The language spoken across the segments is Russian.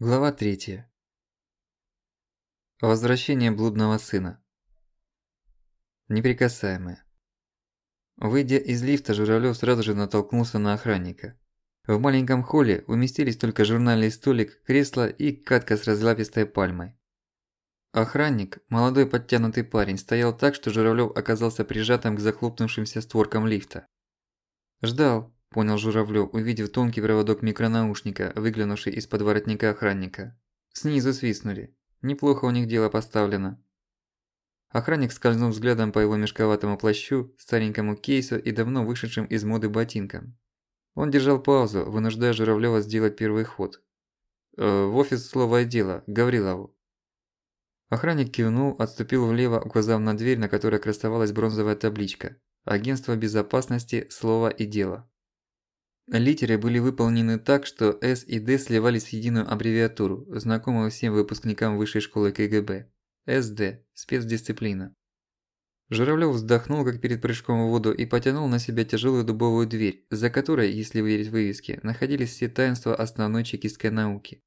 Глава 3. Возвращение блудного сына. Неприкасаемые. Выйдя из лифта, Журавлёв сразу же натолкнулся на охранника. В маленьком холле уместились только журнальный столик, кресло и катка с разлапистой пальмой. Охранник, молодой подтянутый парень, стоял так, что Журавлёв оказался прижатым к захлопнувшимся створкам лифта. Ждал, – понял Журавлёв, увидев тонкий проводок микронаушника, выглянувший из-под воротника охранника. Снизу свистнули. Неплохо у них дело поставлено. Охранник скользнул взглядом по его мешковатому плащу, старенькому кейсу и давно вышедшим из моды ботинкам. Он держал паузу, вынуждая Журавлёва сделать первый ход. «Э, «В офис слово дело, Гаврилову». Охранник кивнул, отступил влево, указав на дверь, на которой красовалась бронзовая табличка «Агентство безопасности, слово и дело». Литеры были выполнены так, что С и Д сливались в единую аббревиатуру, знакомую всем выпускникам высшей школы КГБ. СД – спецдисциплина. Журавлёв вздохнул, как перед прыжком в воду, и потянул на себя тяжелую дубовую дверь, за которой, если верить вывеске, находились все таинства основной чекистской науки.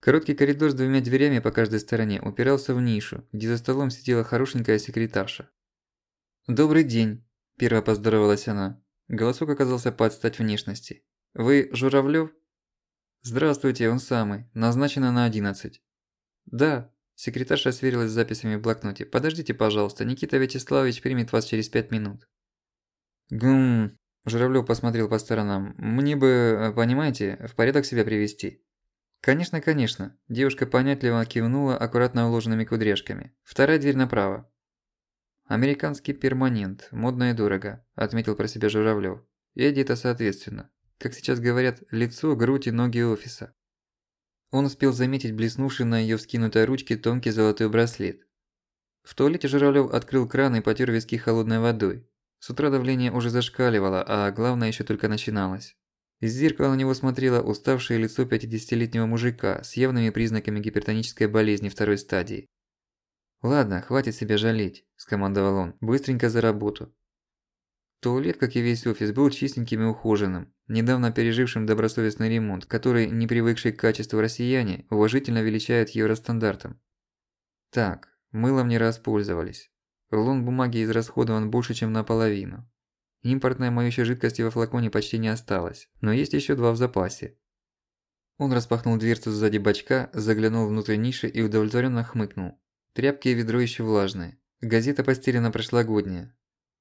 Короткий коридор с двумя дверями по каждой стороне упирался в нишу, где за столом сидела хорошенькая секретарша. «Добрый день», – первая поздоровалась она. Голосок оказался под стать внешности. «Вы Журавлёв?» «Здравствуйте, он самый. Назначено на 11». «Да». Секретарша сверилась с записями в блокноте. «Подождите, пожалуйста, Никита Вячеславович примет вас через пять минут». «Гм...» Журавлёв посмотрел по сторонам. «Мне бы, э, понимаете, в порядок себя привести». «Конечно, конечно». Девушка понятливо кивнула аккуратно уложенными кудряшками. «Вторая дверь направо». «Американский перманент, модно и дорого», – отметил про себя Журавлёв. И одето соответственно. Как сейчас говорят, лицо, грудь и ноги офиса. Он успел заметить блеснувший на её вскинутой ручке тонкий золотой браслет. В туалете Журавлёв открыл кран и потер виски холодной водой. С утра давление уже зашкаливало, а главное ещё только начиналось. Из зеркала на него смотрело уставшее лицо 50-летнего мужика с явными признаками гипертонической болезни второй стадии. «Ладно, хватит себя жалеть», – скомандовал он. «Быстренько за работу». Туалет, как и весь офис, был чистеньким и ухоженным, недавно пережившим добросовестный ремонт, который, не привыкшие к качеству россияне, уважительно величают евростандартом. Так, мылом не распользовались. Рулон бумаги израсходован больше, чем наполовину. Импортной моющей жидкости во флаконе почти не осталось, но есть ещё два в запасе. Он распахнул дверцу сзади бачка, заглянул внутрь ниши и удовлетворенно хмыкнул. Тряпки и ведро еще влажные. Газета постелена прошлогодняя.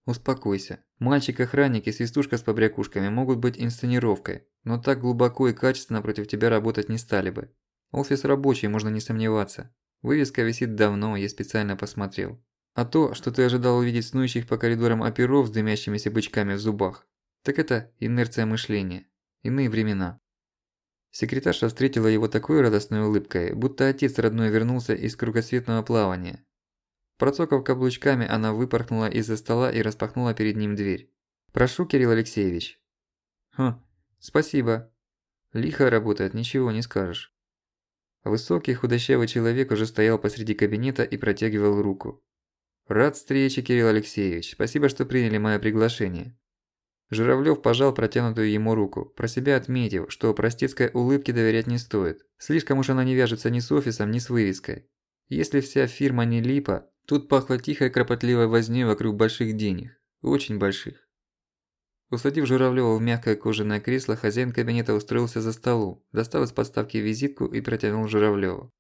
Успокойся. Мальчик-охранник и свистушка с побрякушками могут быть инсценировкой, но так глубоко и качественно против тебя работать не стали бы. Офис рабочий, можно не сомневаться. Вывеска висит давно, я специально посмотрел. А то, что ты ожидал увидеть снующих по коридорам оперов с дымящимися бычками в зубах, так это инерция мышления. Иные времена. Секретарша встретила его такой радостной улыбкой, будто отец родной вернулся из кругосветного плавания. Процокав каблучками, она выпорхнула из-за стола и распахнула перед ним дверь. «Прошу, Кирилл Алексеевич». «Хм, спасибо. Лихо работает, ничего не скажешь». Высокий худощавый человек уже стоял посреди кабинета и протягивал руку. «Рад встрече, Кирилл Алексеевич. Спасибо, что приняли мое приглашение. Журавлёв пожал протянутую ему руку, про себя отметив, что простецкой улыбке доверять не стоит. Слишком уж она не вяжется ни с офисом, ни с вывеской. Если вся фирма не липа, тут пахло тихой кропотливой вознёй вокруг больших денег. Очень больших. Усадив Журавлёва в мягкое кожаное кресло, хозяин кабинета устроился за столом, достал из подставки визитку и протянул Журавлёву.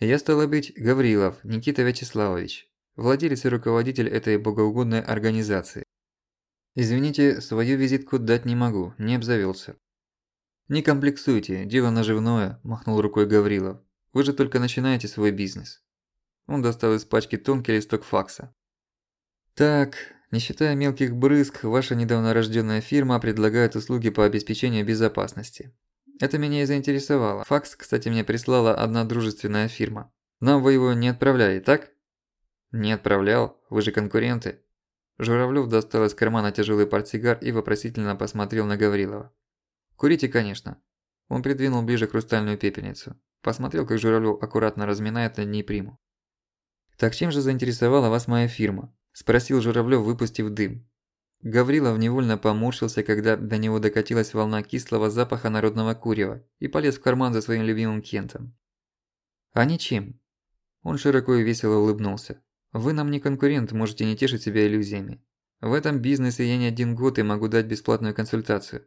«Я, стало быть, Гаврилов Никита Вячеславович, владелец и руководитель этой богоугодной организации. Извините, свою визитку дать не могу, не обзавелся. Не комплексуйте, дело наживное, махнул рукой Гаврилов. Вы же только начинаете свой бизнес. Он достал из пачки тонкий листок факса. Так, не считая мелких брызг, ваша недавно рожденная фирма предлагает услуги по обеспечению безопасности. Это меня и заинтересовало. Факс, кстати, мне прислала одна дружественная фирма. Нам вы его не отправляли, так? Не отправлял, вы же конкуренты. Журавлёв достал из кармана тяжелый портсигар и вопросительно посмотрел на Гаврилова. «Курите, конечно». Он придвинул ближе хрустальную пепельницу. Посмотрел, как Журавлёв аккуратно разминает над ней приму. «Так чем же заинтересовала вас моя фирма?» – спросил Журавлёв, выпустив дым. Гаврилов невольно поморщился, когда до него докатилась волна кислого запаха народного курева и полез в карман за своим любимым кентом. «А ничем». Он широко и весело улыбнулся. «Вы нам не конкурент, можете не тешить себя иллюзиями. В этом бизнесе я не один год и могу дать бесплатную консультацию.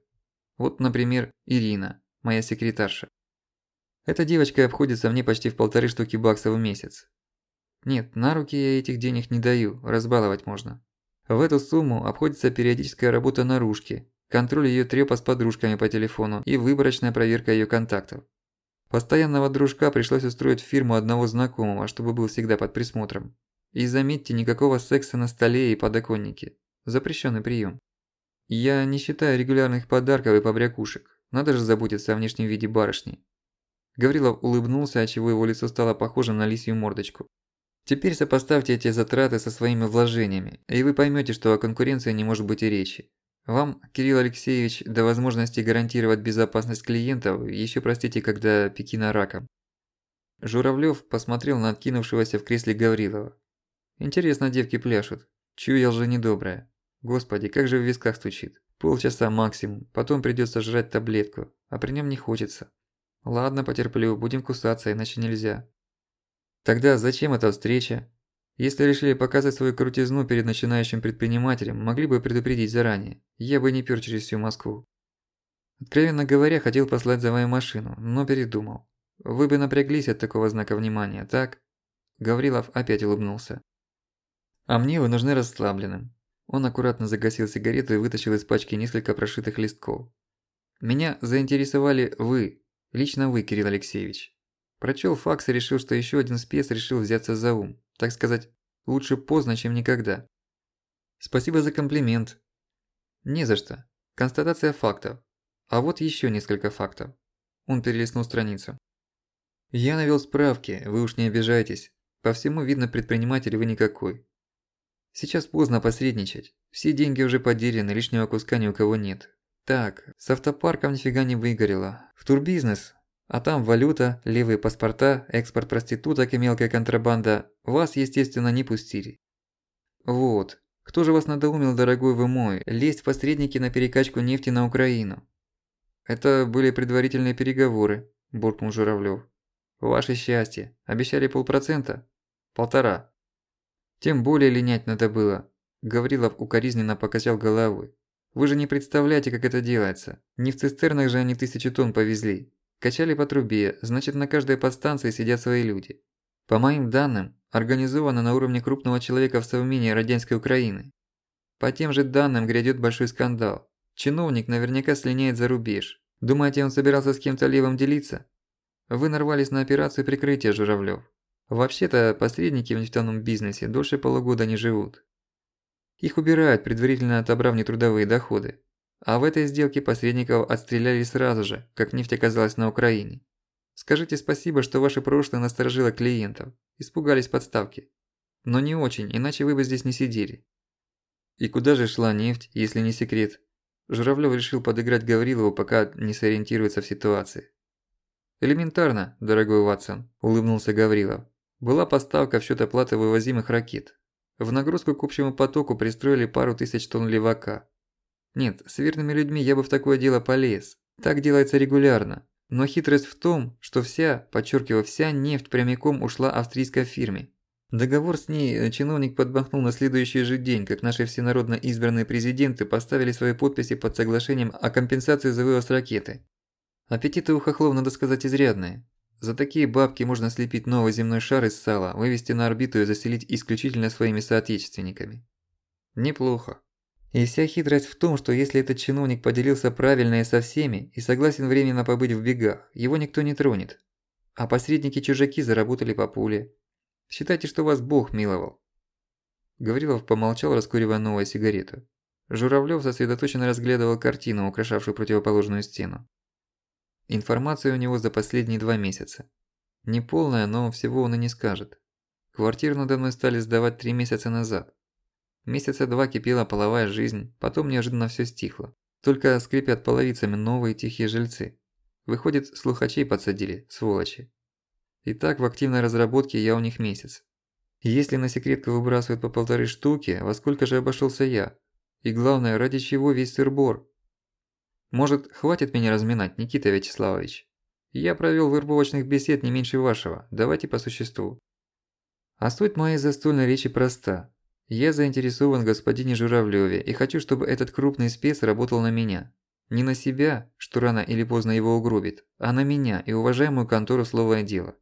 Вот, например, Ирина, моя секретарша. Эта девочка обходится мне почти в полторы штуки баксов в месяц. Нет, на руки я этих денег не даю, разбаловать можно. В эту сумму обходится периодическая работа наружки, контроль её трёпа с подружками по телефону и выборочная проверка её контактов. Постоянного дружка пришлось устроить в фирму одного знакомого, чтобы был всегда под присмотром. И заметьте, никакого секса на столе и подоконнике. Запрещенный прием. Я не считаю регулярных подарков и побрякушек. Надо же заботиться о внешнем виде барышни. Гаврилов улыбнулся, отчего его лицо стало похожим на лисью мордочку. Теперь сопоставьте эти затраты со своими вложениями, и вы поймёте, что о конкуренции не может быть и речи. Вам, Кирилл Алексеевич, до возможности гарантировать безопасность клиентов, ещё простите, когда Пекина раком. Журавлёв посмотрел на откинувшегося в кресле Гаврилова. Интересно девки пляшут. Чуял же недоброе. Господи, как же в висках стучит. Полчаса максимум, потом придётся жрать таблетку, а при нём не хочется. Ладно, потерплю, будем кусаться, иначе нельзя. Тогда зачем эта встреча? Если решили показать свою крутизну перед начинающим предпринимателем, могли бы предупредить заранее. Я бы не пёр через всю Москву. Откровенно говоря, хотел послать за мою машину, но передумал. Вы бы напряглись от такого знака внимания, так? Гаврилов опять улыбнулся. А мне вы нужны расслабленным. Он аккуратно загасил сигарету и вытащил из пачки несколько прошитых листков. Меня заинтересовали вы, Лично вы, Кирилл Алексеевич. Прочёл факс и решил, что ещё один спец решил взяться за ум. Так сказать, лучше поздно, чем никогда. Спасибо за комплимент. Не за что. Констатация фактов. А вот ещё несколько фактов. Он перелистнул страницу. Я навёл справки, вы уж не обижайтесь. По всему видно, предприниматель вы никакой. Сейчас поздно посредничать. Все деньги уже потеряны, лишнего куска ни у кого нет. Так, с автопарком нифига не выгорело. В турбизнес. А там валюта, левые паспорта, экспорт проституток и мелкая контрабанда. Вас, естественно, не пустили. Вот. Кто же вас надоумил, дорогой вы мой, лезть в посредники на перекачку нефти на Украину? Это были предварительные переговоры, буркнул Журавлёв. Ваше счастье. Обещали полпроцента? Полтора. Тем более линять надо было. Гаврилов укоризненно покачал головой. Вы же не представляете, как это делается. Не в цистернах же они тысячи тонн повезли. Качали по трубе, значит на каждой подстанции сидят свои люди. По моим данным, организовано на уровне крупного человека в Совмине Родянской Украины. По тем же данным грядет большой скандал. Чиновник наверняка слиняет за рубеж. Думаете, он собирался с кем-то левым делиться? Вы нарвались на операцию прикрытия, Журавлёв. Вообще-то посредники в нефтяном бизнесе дольше полугода не живут. Их убирают, предварительно отобрав нетрудовые доходы. А в этой сделке посредников отстреляли сразу же, как нефть оказалась на Украине. Скажите спасибо, что ваше прошлое насторожило клиентов. Испугались подставки. Но не очень, иначе вы бы здесь не сидели. И куда же шла нефть, если не секрет? Журавлёв решил подыграть Гаврилову, пока не сориентируется в ситуации. «Элементарно, дорогой Ватсон», – улыбнулся Гаврилов. «Была поставка в счёт оплаты вывозимых ракет. В нагрузку к общему потоку пристроили пару тысяч тонн левака. Нет, с верными людьми я бы в такое дело полез. Так делается регулярно. Но хитрость в том, что вся, подчеркиваю, вся нефть прямиком ушла австрийской фирме. Договор с ней э, чиновник подмахнул на следующий же день, как наши всенародно избранные президенты поставили свои подписи под соглашением о компенсации за вывоз ракеты. Аппетиты у хохлов, надо сказать, изрядные. За такие бабки можно слепить новый земной шар из сала, вывести на орбиту и заселить исключительно своими соотечественниками. Неплохо. И вся хитрость в том, что если этот чиновник поделился правильно и со всеми и согласен временно побыть в бегах, его никто не тронет. А посредники-чужаки заработали по пуле. Считайте, что вас Бог миловал. Гаврилов помолчал, раскуривая новую сигарету. Журавлёв сосредоточенно разглядывал картину, украшавшую противоположную стену. Информация у него за последние два месяца. Не полная, но всего он и не скажет. Квартиру надо мной стали сдавать три месяца назад. Месяца два кипела половая жизнь, потом неожиданно всё стихло. Только скрипят половицами новые тихие жильцы. Выходит, слухачей подсадили, сволочи. И так в активной разработке я у них месяц. Если на секретку выбрасывают по полторы штуки, во сколько же обошёлся я? И главное, ради чего весь сыр-бор? Может, хватит меня разминать, Никита Вячеславович? Я провёл вербовочных бесед не меньше вашего, давайте по существу. А суть моей застольной речи проста. Я заинтересован в господине Журавлёве и хочу, чтобы этот крупный спец работал на меня. Не на себя, что рано или поздно его угробит, а на меня и уважаемую контору словое дело.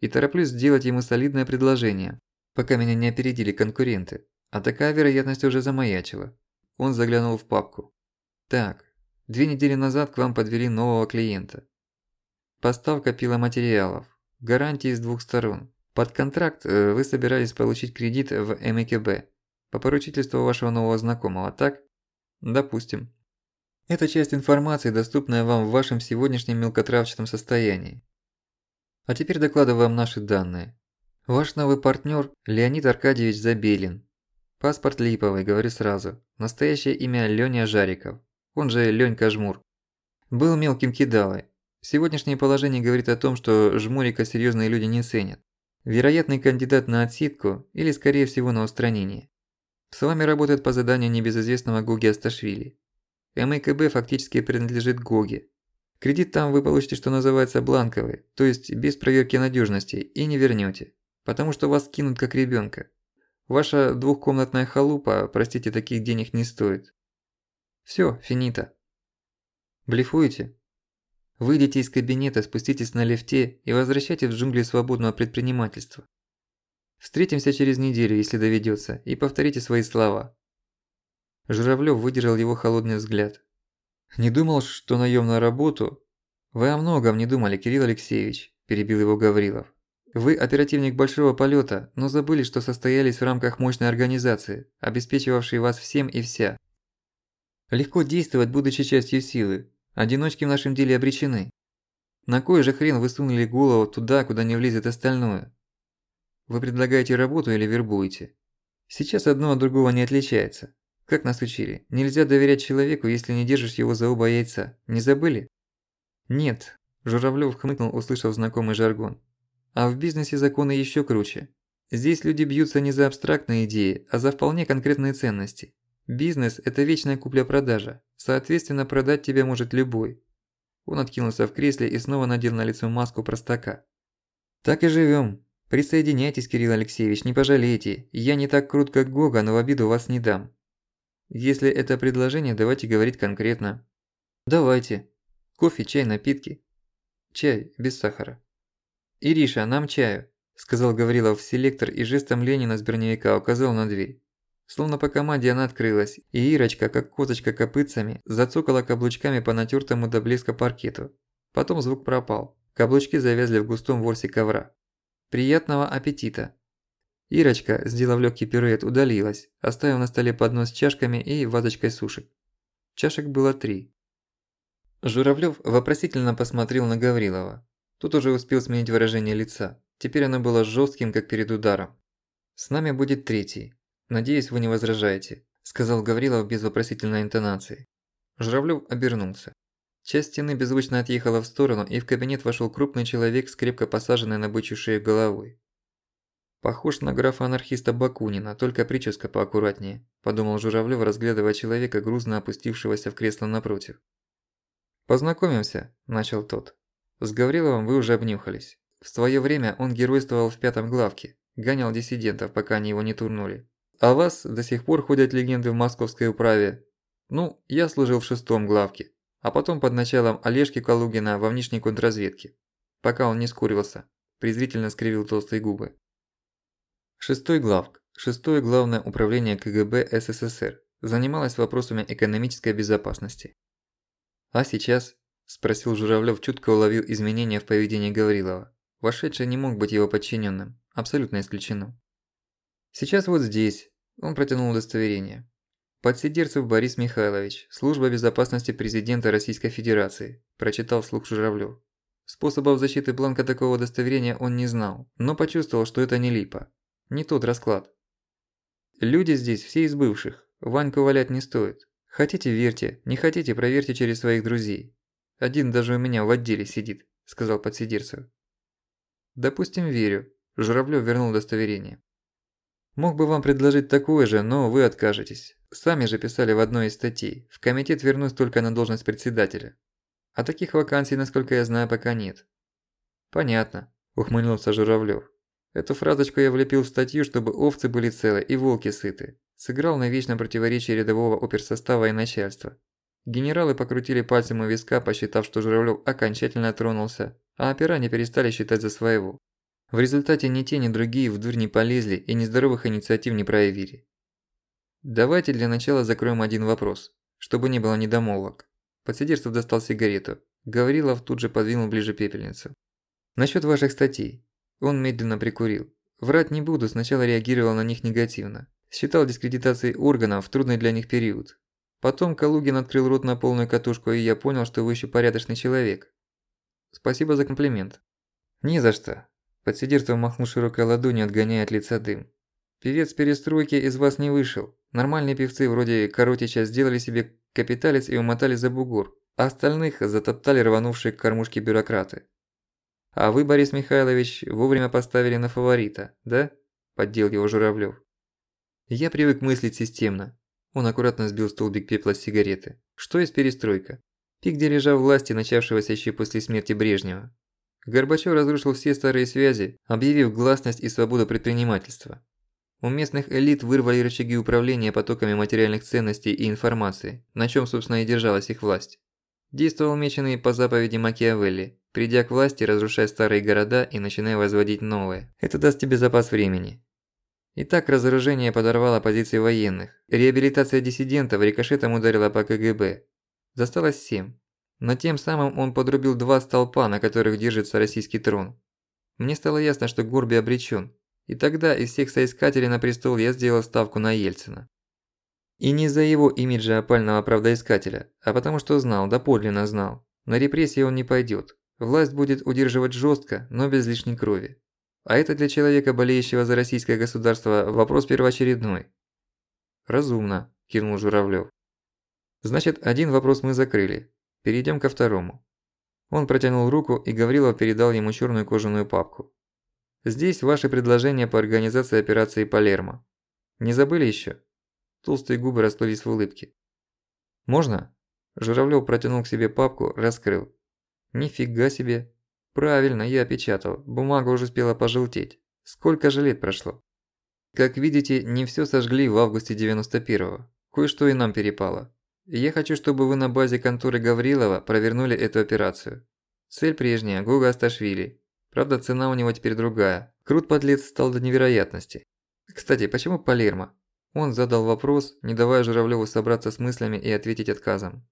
И тороплюсь сделать ему солидное предложение, пока меня не опередили конкуренты. А такая вероятность уже замаячила. Он заглянул в папку. Так, две недели назад к вам подвели нового клиента. Поставка пиломатериалов. Гарантии с двух сторон. Под контракт э, вы собирались получить кредит в МКБ. По поручительству вашего нового знакомого, так? Допустим. Это часть информации, доступная вам в вашем сегодняшнем мелкотравчатом состоянии. А теперь докладываю вам наши данные. Ваш новый партнер Леонид Аркадьевич Забелин. Паспорт липовый, говорю сразу. Настоящее имя Лёня Жариков. Он же Лёнька Жмур. Был мелким кидалой. Сегодняшнее положение говорит о том, что жмурика серьезные люди не ценят. Вероятный кандидат на отсидку или, скорее всего, на устранение. С вами работает по заданию небезызвестного Гоги Асташвили. МКБ фактически принадлежит Гоге. Кредит там вы получите, что называется, бланковый, то есть без проверки надежности, и не вернете, потому что вас кинут как ребенка. Ваша двухкомнатная халупа, простите, таких денег не стоит. Всё, финита. Блефуете? Выйдите из кабинета, спуститесь на лифте и возвращайтесь в джунгли свободного предпринимательства. Встретимся через неделю, если доведётся, и повторите свои слова. Журавлёв выдержал его холодный взгляд. «Не думал, что наём на работу?» «Вы о многом не думали, Кирилл Алексеевич», – перебил его Гаврилов. «Вы оперативник большого полёта, но забыли, что состоялись в рамках мощной организации, обеспечивавшей вас всем и вся. Легко действовать, будучи частью силы. Одиночки в нашем деле обречены. На кой же хрен вы сунули голову туда, куда не влезет остальное? Вы предлагаете работу или вербуете? Сейчас одно от другого не отличается. Как нас учили, нельзя доверять человеку, если не держишь его за оба яйца. Не забыли? Нет, Журавлёв хмыкнул, услышав знакомый жаргон. А в бизнесе законы ещё круче. Здесь люди бьются не за абстрактные идеи, а за вполне конкретные ценности. Бизнес – это вечная купля-продажа, соответственно, продать тебя может любой. Он откинулся в кресле и снова надел на лицо маску простака. Так и живём. Присоединяйтесь, Кирилл Алексеевич, не пожалеете. Я не так крут, как Гога, но в обиду вас не дам. Если это предложение, давайте говорить конкретно. Давайте. Кофе, чай, напитки. Чай, без сахара. Ириша, нам чаю, сказал Гаврилов в селектор и жестом Ленина с броневика указал на дверь. Словно по команде она открылась, и Ирочка, как козочка копытцами, зацокала каблучками по натертому до блеска паркету. Потом звук пропал. Каблучки завязли в густом ворсе ковра. «Приятного аппетита!» Ирочка, сделав легкий пируэт, удалилась, оставив на столе поднос с чашками и вазочкой сушек. Чашек было три. Журавлёв вопросительно посмотрел на Гаврилова. Тут уже успел сменить выражение лица. Теперь оно было жестким, как перед ударом. «С нами будет третий. Надеюсь, вы не возражаете», – сказал Гаврилов без вопросительной интонации. Журавлёв обернулся. Часть стены беззвучно отъехала в сторону, и в кабинет вошел крупный человек с крепко посаженной на бычью шею головой. «Похож на графа-анархиста Бакунина, только прическа поаккуратнее», – подумал Журавлёв, разглядывая человека, грузно опустившегося в кресло напротив. «Познакомимся», – начал тот. «С Гавриловым вы уже обнюхались. В своё время он геройствовал в пятом главке, гонял диссидентов, пока они его не турнули. А вас до сих пор ходят легенды в московской управе. Ну, я служил в шестом главке, а потом под началом Олежки Калугина во внешней контрразведке, пока он не скурился», – презрительно скривил толстые губы. Шестой главк, шестое главное управление КГБ СССР, занималось вопросами экономической безопасности. «А сейчас?» – спросил Журавлёв, чутко уловил изменения в поведении Гаврилова. Вошедший не мог быть его подчиненным, абсолютно исключено. «Сейчас вот здесь», – он протянул удостоверение. «Подсидерцев Борис Михайлович, Служба безопасности президента Российской Федерации», – прочитал вслух Журавлёв. Способов защиты бланка такого удостоверения он не знал, но почувствовал, что это не липа. Не тот расклад. Люди здесь все из бывших, Ваньку валять не стоит. Хотите – верьте, не хотите – проверьте через своих друзей. Один даже у меня в отделе сидит, сказал подсидерцев. Допустим, верю. Журавлёв вернул удостоверение. Мог бы вам предложить такое же, но вы откажетесь. Сами же писали в одной из статей, в комитет вернусь только на должность председателя. А таких вакансий, насколько я знаю, пока нет. Понятно, ухмыльнулся Журавлёв. Эту фразочку я влепил в статью, чтобы овцы были целы и волки сыты. Сыграл на вечном противоречии рядового оперсостава и начальства. Генералы покрутили пальцем у виска, посчитав, что Журавлёв окончательно тронулся, а опера не перестали считать за своего. В результате ни те, ни другие в дурь не полезли и нездоровых инициатив не проявили. Давайте для начала закроем один вопрос, чтобы не было недомолвок. Подсидерцев достал сигарету. Гаврилов тут же подвинул ближе пепельницу. Насчёт ваших статей. Он медленно прикурил. Врать не буду, сначала реагировал на них негативно. Считал дискредитацией органов в трудный для них период. Потом Калугин открыл рот на полную катушку, и я понял, что вы ещё порядочный человек. Спасибо за комплимент. Не за что. Подсидерцев махнул широкой ладонью, отгоняя от лица дым. Певец перестройки из вас не вышел. Нормальные певцы вроде Коротича сделали себе капиталец и умотали за бугор, а остальных затоптали рванувшие к кормушке бюрократы. А вы, Борис Михайлович, вовремя поставили на фаворита, да? Поддел его Журавлёв. Я привык мыслить системно. Он аккуратно сбил столбик пепла с сигареты. Что есть перестройка? Пик дележа власти, начавшегося еще после смерти Брежнева. Горбачёв разрушил все старые связи, объявив гласность и свободу предпринимательства. У местных элит вырвали рычаги управления потоками материальных ценностей и информации, на чем, собственно, и держалась их власть. Действовал меченый по заповеди Макиавелли, придя к власти, разрушая старые города и начиная возводить новые. Это даст тебе запас времени. Итак, разоружение подорвало позиции военных. Реабилитация диссидентов рикошетом ударила по КГБ. Засталось семь. Но тем самым он подрубил два столпа, на которых держится российский трон. Мне стало ясно, что Горби обречен, и тогда из всех соискателей на престол я сделал ставку на Ельцина. И не из-за его имиджа опального правдоискателя, а потому что знал, доподлинно знал. На репрессии он не пойдет. Власть будет удерживать жестко, но без лишней крови. А это для человека, болеющего за российское государство, вопрос первоочередной. «Разумно», – кивнул Журавлёв. «Значит, один вопрос мы закрыли. Перейдем ко второму». Он протянул руку, и Гаврилов передал ему черную кожаную папку. Здесь ваши предложения по организации операции Палермо. Не забыли еще? Толстые губы расплылись в улыбке. Можно? Журавлёв протянул к себе папку, раскрыл. Нифига себе. Правильно, я опечатал. Бумага уже успела пожелтеть. Сколько же лет прошло? Как видите, не всё сожгли в августе 91-го. Кое-что и нам перепало. Я хочу, чтобы вы на базе конторы Гаврилова провернули эту операцию. Цель прежняя – Гуга Асташвили. Правда, цена у него теперь другая. Крут подлец стал до невероятности. Кстати, почему Палермо? Он задал вопрос, не давая Журавлёву собраться с мыслями и ответить отказом.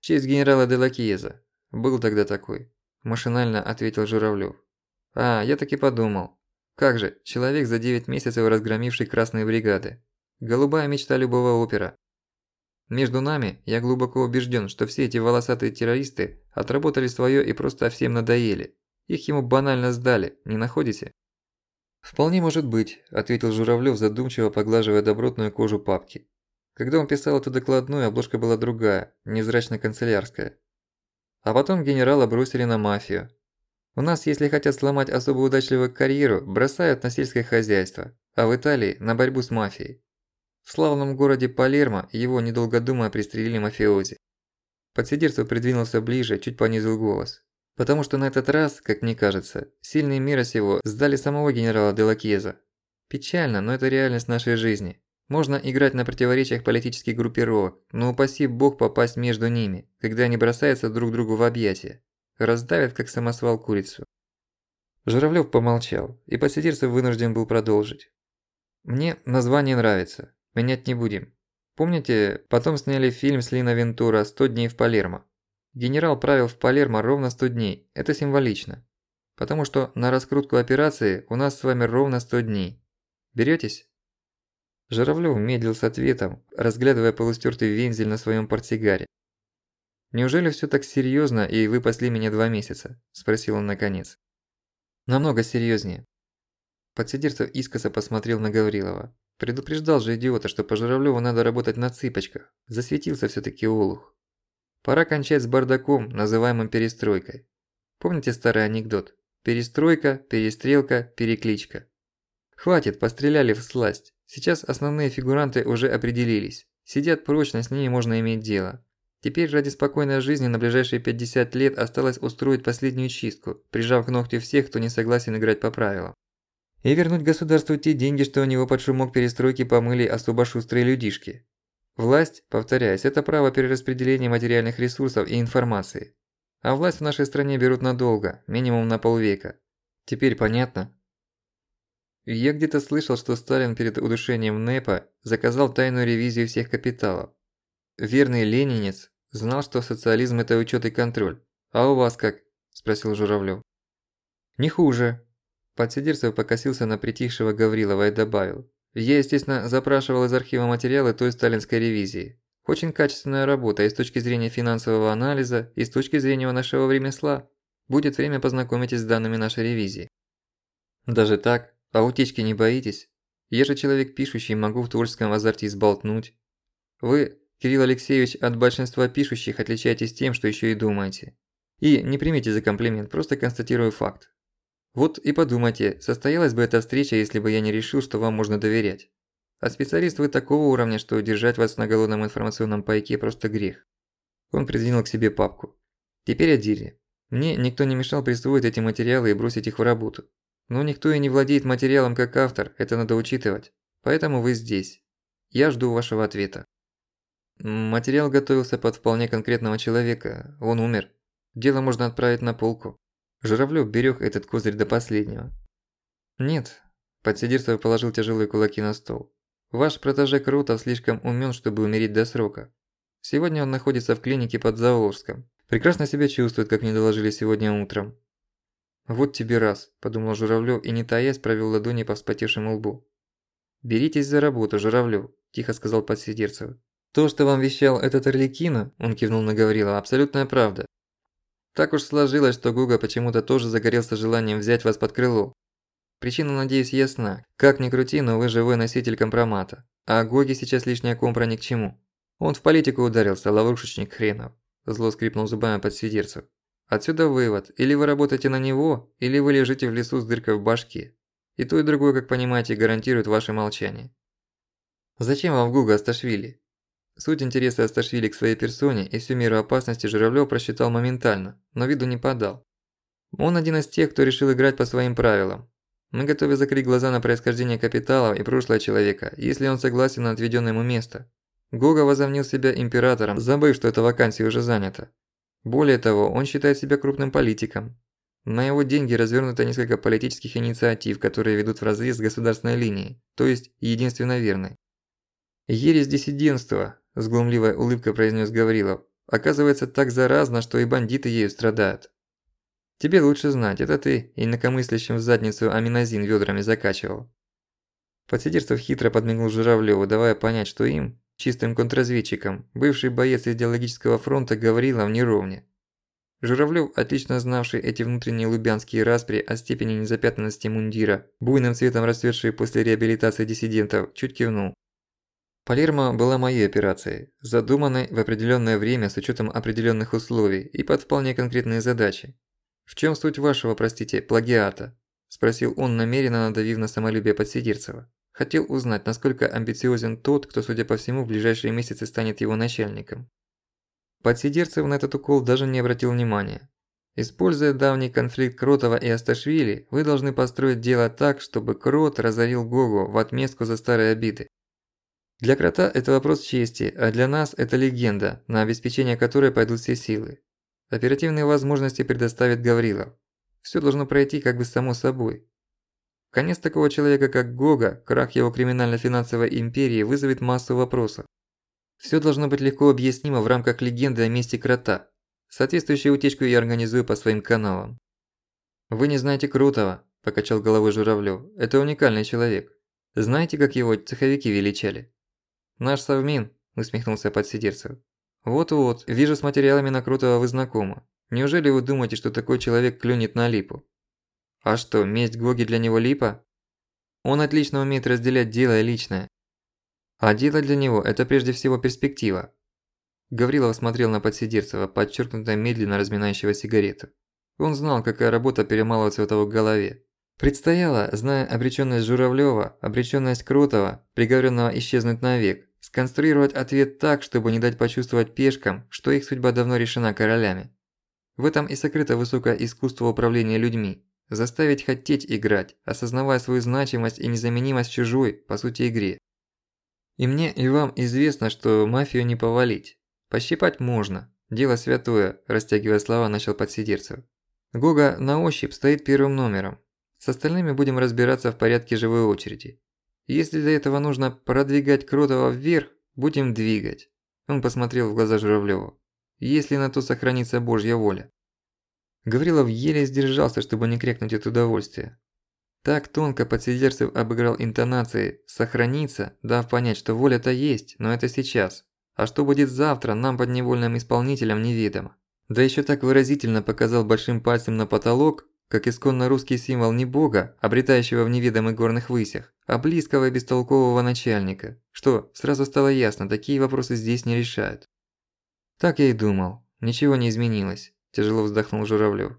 «Честь генерала Делакиеза. Был тогда такой», – машинально ответил Журавлёв. «А, я так и подумал. Как же, человек за 9 месяцев разгромивший красные бригады. Голубая мечта любого опера. Между нами, я глубоко убежден, что все эти волосатые террористы отработали свое и просто всем надоели. Их ему банально сдали, не находите? «Вполне может быть», – ответил Журавлёв, задумчиво поглаживая добротную кожу папки. Когда он писал эту докладную, обложка была другая, невзрачно-канцелярская. А потом генерала бросили на мафию. У нас, если хотят сломать особо удачливую карьеру, бросают на сельское хозяйство, а в Италии – на борьбу с мафией. В славном городе Палермо его, недолго думая, пристрелили мафиози. Подсидерцев придвинулся ближе, чуть понизил голос. Потому что на этот раз, как мне кажется, сильные мира сего сдали самого генерала Делакьеза. Печально, но это реальность нашей жизни. Можно играть на противоречиях политических группировок, но упаси бог попасть между ними, когда они бросаются друг другу в объятия. Раздавят, как самосвал курицу. Журавлёв помолчал, и посетитель вынужден был продолжить. «Мне название нравится. Менять не будем. Помните, потом сняли фильм с Лина Вентура «100 дней в Палермо»? Генерал правил в Палермо ровно 100 дней. Это символично. Потому что на раскрутку операции у нас с вами ровно 100 дней. Берётесь? Журавлёв медлил с ответом, разглядывая полустёртый вензель на своём портсигаре. «Неужели всё так серьёзно, и вы пасли меня два месяца?» – спросил он наконец. «Намного серьёзнее». Подсидерцев искоса посмотрел на Гаврилова. Предупреждал же идиота, что по Журавлёву надо работать на цыпочках. Засветился всё-таки Олух. Пора кончать с бардаком, называемым перестройкой. Помните старый анекдот? Перестройка, перестрелка, перекличка. Хватит, постреляли в сласть. Сейчас основные фигуранты уже определились. Сидят прочно, с ними можно иметь дело. Теперь ради спокойной жизни на ближайшие 50 лет осталось устроить последнюю чистку, прижав к ногтю всех, кто не согласен играть по правилам. И вернуть государству те деньги, что у него под шумок перестройки помыли особо шустрые людишки. Власть, повторяюсь, это право перераспределения материальных ресурсов и информации. А власть в нашей стране берут надолго, минимум на полвека. Теперь понятно? Я где-то слышал, что Сталин перед удушением НЭПа заказал тайную ревизию всех капиталов. Верный ленинец знал, что социализм – это учёт и контроль. А у вас как? – спросил Журавлёв. Не хуже. Подсидерцев покосился на притихшего Гаврилова и добавил. Я, естественно, запрашивал из архива материалы той сталинской ревизии. Очень качественная работа и с точки зрения финансового анализа, и с точки зрения нашего ремесла. Будет время познакомитесь с данными нашей ревизии. Даже так? А утечки не боитесь? Я же человек пишущий, могу в творческом азарте изболтнуть. Вы, Кирилл Алексеевич, от большинства пишущих отличаетесь тем, что ещё и думаете. И не примите за комплимент, просто констатирую факт. Вот и подумайте, состоялась бы эта встреча, если бы я не решил, что вам можно доверять. А специалист вы такого уровня, что держать вас на голодном информационном пайке просто грех. Он придвинул к себе папку. Теперь о деле. Мне никто не мешал присвоить эти материалы и бросить их в работу. Но никто и не владеет материалом как автор, это надо учитывать. Поэтому вы здесь. Я жду вашего ответа. Материал готовился под вполне конкретного человека, он умер. Дело можно отправить на полку. Журавлёв берег этот козырь до последнего. Нет, Подсидерцев положил тяжелые кулаки на стол. Ваш протеже Крутов слишком умён, чтобы умереть до срока. Сегодня он находится в клинике под Заволжском. Прекрасно себя чувствует, как мне доложили сегодня утром. Вот тебе раз, подумал Журавлёв и не таясь провёл ладони по вспотевшему лбу. Беритесь за работу, Журавлёв, тихо сказал Подсидерцев. То, что вам вещал этот Орликино, он кивнул на Гаврила, абсолютная правда. Так уж сложилось, что Гуга почему-то тоже загорелся желанием взять вас под крыло. Причина, надеюсь, ясна. Как ни крути, но вы живой носитель компромата. А Гоге сейчас лишняя компра ни к чему. Он в политику ударился, ловушечник хренов. Зло скрипнул зубами под свидерцев. Отсюда вывод. Или вы работаете на него, или вы лежите в лесу с дыркой в башке. И то и другое, как понимаете, гарантирует ваше молчание. Зачем вам в Гуга Асташвили? Суть интереса Асташвили к своей персоне и всю меру опасности Журавлёв просчитал моментально, но виду не подал. Он один из тех, кто решил играть по своим правилам. Мы готовы закрыть глаза на происхождение капиталов и прошлое человека, если он согласен на отведённое ему место. Гога возомнил себя императором, забыв, что эта вакансия уже занята. Более того, он считает себя крупным политиком. На его деньги развернуто несколько политических инициатив, которые ведут вразрез с государственной линией, то есть единственно верной. Ересь диссидентства, с глумливой улыбкой произнес Гаврилов. Оказывается, так заразно, что и бандиты ею страдают. Тебе лучше знать, это ты инакомыслящим в задницу аминозин ведрами закачивал. Подсидерцев хитро подмигнул Журавлёву, давая понять, что им, чистым контрразведчикам, бывший боец идеологического фронта Гаврилов не ровне. Журавлёв, отлично знавший эти внутренние лубянские распри о степени незапятнанности мундира, буйным цветом расцветшие после реабилитации диссидентов, чуть кивнул. Палермо была моей операцией, задуманной в определённое время с учётом определённых условий и под вполне конкретные задачи. В чём суть вашего, простите, плагиата? спросил он, намеренно надавив на самолюбие Подсидерцева. Хотел узнать, насколько амбициозен тот, кто, судя по всему, в ближайшие месяцы станет его начальником. Подсидерцев на этот укол даже не обратил внимания. Используя давний конфликт Кротова и Асташвили, вы должны построить дело так, чтобы Крот разорил Гогу в отместку за старые обиды. Для крота это вопрос чести, а для нас это легенда, на обеспечение которой пойдут все силы. Оперативные возможности предоставит Гаврилов. Всё должно пройти как бы само собой. Конец такого человека, как Гога, крах его криминально-финансовой империи вызовет массу вопросов. Всё должно быть легко объяснимо в рамках легенды о месте крота. Соответствующую утечку я организую по своим каналам. «Вы не знаете Крутого», – покачал головой Журавлёв. «Это уникальный человек. Знаете, как его цеховики величали?» «Наш Совмин», – усмехнулся Подсидерцев. «Вот-вот, вижу с материалами на Крутого вы знакомы. Неужели вы думаете, что такой человек клюнет на липу?» «А что, месть Гоги для него липа?» «Он отлично умеет разделять дело и личное. А дело для него – это прежде всего перспектива». Гаврилов смотрел на Подсидерцева, подчеркнуто медленно разминающего сигарету. Он знал, какая работа перемалывается у того в голове. Предстояло, зная обречённость Журавлёва, обречённость Кротова, приговоренного исчезнуть навек, сконструировать ответ так, чтобы не дать почувствовать пешкам, что их судьба давно решена королями. В этом и сокрыто высокое искусство управления людьми. Заставить хотеть играть, осознавая свою значимость и незаменимость чужой, по сути, игре. И мне, и вам известно, что мафию не повалить. Пощипать можно. Дело святое, растягивая слова, начал подсидерцев. Гога на ощупь стоит первым номером. С остальными будем разбираться в порядке живой очереди. Если для этого нужно продвигать Кротова вверх, будем двигать. Он посмотрел в глаза Журавлёву. Если на то сохранится Божья воля. Гаврилов еле сдержался, чтобы не крикнуть от удовольствия. Так тонко подсидерцев обыграл интонации «сохраниться», дав понять, что воля-то есть, но это сейчас. А что будет завтра, нам подневольным исполнителям неведомо. Да ещё так выразительно показал большим пальцем на потолок, как исконно русский символ не бога, обретающего в неведомых горных высях, а близкого и бестолкового начальника, что, сразу стало ясно, такие вопросы здесь не решают. Так я и думал, ничего не изменилось, тяжело вздохнул Журавлёв.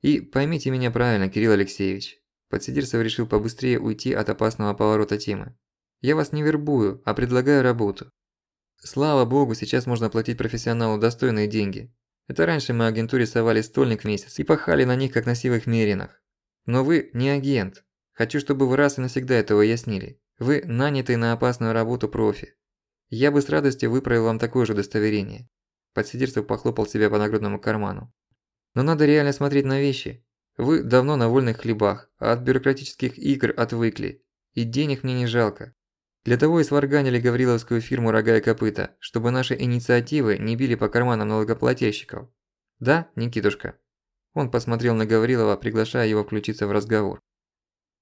И поймите меня правильно, Кирилл Алексеевич, Подсидерцев решил побыстрее уйти от опасного поворота темы. Я вас не вербую, а предлагаю работу. Слава богу, сейчас можно платить профессионалу достойные деньги, это раньше мы агентуре совали стольник в месяц и пахали на них, как на сивых меринах. Но вы не агент. Хочу, чтобы вы раз и навсегда это уяснили. Вы нанятый на опасную работу профи. Я бы с радостью выправил вам такое же удостоверение. Подсидерцев похлопал себя по нагрудному карману. Но надо реально смотреть на вещи. Вы давно на вольных хлебах, а от бюрократических игр отвыкли. И денег мне не жалко. Для того и сварганили Гавриловскую фирму «Рога и копыта», чтобы наши инициативы не били по карманам налогоплательщиков. Да, Никитушка?» Он посмотрел на Гаврилова, приглашая его включиться в разговор.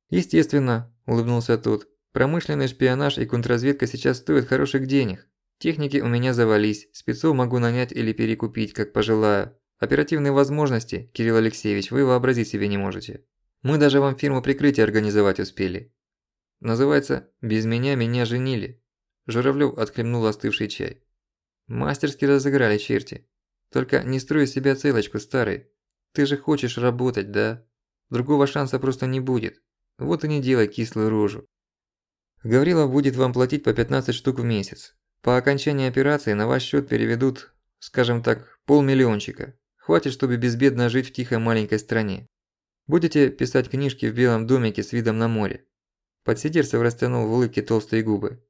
«Естественно», – улыбнулся тот. «Промышленный шпионаж и контрразведка сейчас стоят хороших денег. Техники у меня завались, спецов могу нанять или перекупить, как пожелаю. Оперативные возможности, Кирилл Алексеевич, вы вообразить себе не можете. Мы даже вам фирму прикрытия организовать успели. Называется «Без меня меня женили». Журавлёв отхлебнул остывший чай. Мастерски разыграли черти. Только не строй из себя целочку, старый. Ты же хочешь работать, да? Другого шанса просто не будет. Вот и не делай кислую рожу. Гаврилов будет вам платить по 15 штук в месяц. По окончании операции на ваш счёт переведут, скажем так, полмиллиончика. Хватит, чтобы безбедно жить в тихой маленькой стране. Будете писать книжки в белом домике с видом на море. Подсидерцев растянул в улыбке толстые губы.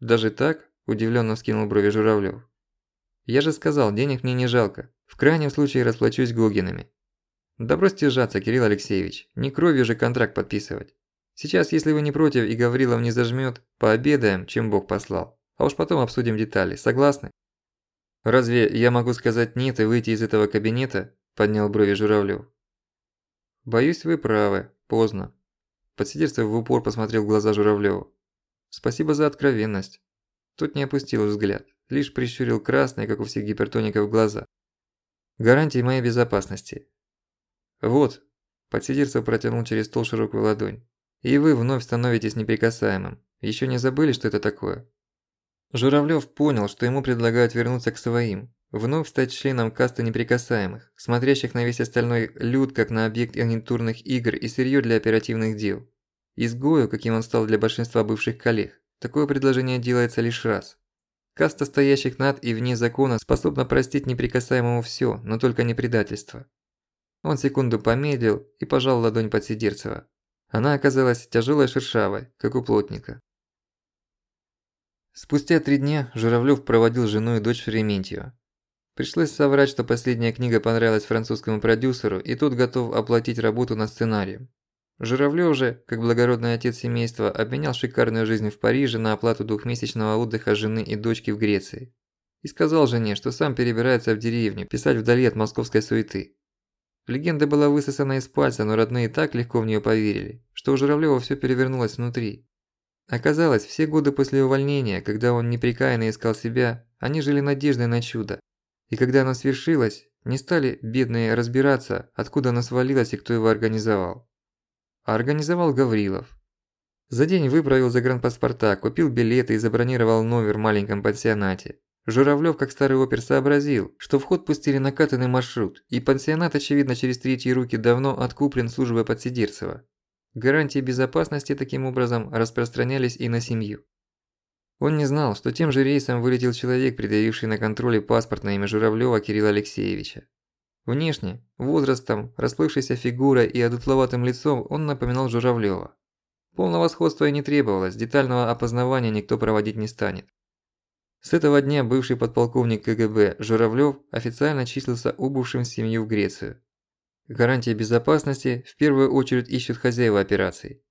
«Даже так?» – удивлённо вскинул брови Журавлёв. «Я же сказал, денег мне не жалко. В крайнем случае расплачусь Гогинами». «Да бросьте сжаться, Кирилл Алексеевич. Не кровью же контракт подписывать. Сейчас, если вы не против и Гаврилов не зажмёт, пообедаем, чем Бог послал. А уж потом обсудим детали. Согласны?» «Разве я могу сказать «нет» и выйти из этого кабинета?» – поднял брови Журавлёв. «Боюсь, вы правы. Поздно. Подсидерцев в упор посмотрел в глаза Журавлёву. «Спасибо за откровенность». Тот не опустил взгляд, лишь прищурил красные, как у всех гипертоников, глаза. «Гарантии моей безопасности». «Вот», – Подсидерцев протянул через стол широкую ладонь. «И вы вновь становитесь неприкасаемым. Ещё не забыли, что это такое?» Журавлёв понял, что ему предлагают вернуться к своим, вновь стать членом касты неприкасаемых, смотрящих на весь остальной люд как на объект агентурных игр и сырьё для оперативных дел. Изгою, каким он стал для большинства бывших коллег, такое предложение делается лишь раз. Каста стоящих над и вне закона способна простить неприкасаемому всё, но только не предательство. Он секунду помедлил и пожал ладонь Подсидерцева. Она оказалась тяжелой шершавой, как у плотника. Спустя три дня Журавлёв проводил жену и дочь в. Пришлось соврать, что последняя книга понравилась французскому продюсеру, и тот готов оплатить работу над сценарием. Журавлёв же, как благородный отец семейства, обменял шикарную жизнь в Париже на оплату двухмесячного отдыха жены и дочки в Греции. И сказал жене, что сам перебирается в деревню, писать вдали от московской суеты. Легенда была высосана из пальца, но родные так легко в неё поверили, что у Журавлёва всё перевернулось внутри. Оказалось, все годы после увольнения, когда он непрекаянно искал себя, они жили надеждой на чудо, и когда оно свершилось, не стали бедные разбираться, откуда оно свалилось и кто его организовал. А организовал Гаврилов. За день выправил загранпаспорта, купил билеты и забронировал номер в маленьком пансионате. Журавлёв, как старый опер, сообразил, что в ход пустили накатанный маршрут, и пансионат, очевидно, через третьи руки давно откуплен службой Подсидерцева. Гарантии безопасности таким образом распространялись и на семью. Он не знал, что тем же рейсом вылетел человек, предъявивший на контроле паспорт на имя Журавлёва Кирилла Алексеевича. Внешне, возрастом, расплывшейся фигурой и одутловатым лицом он напоминал Журавлёва. Полного сходства и не требовалось, детального опознавания никто проводить не станет. С этого дня бывший подполковник КГБ Журавлёв официально числился убывшим в семью в Грецию. Гарантии безопасности в первую очередь ищут хозяева операции.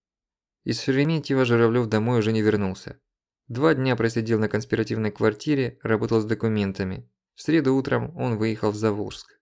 Из Шереметьево Журавлёв домой уже не вернулся. Два дня просидел на конспиративной квартире, работал с документами. В среду утром он выехал в Заволжск.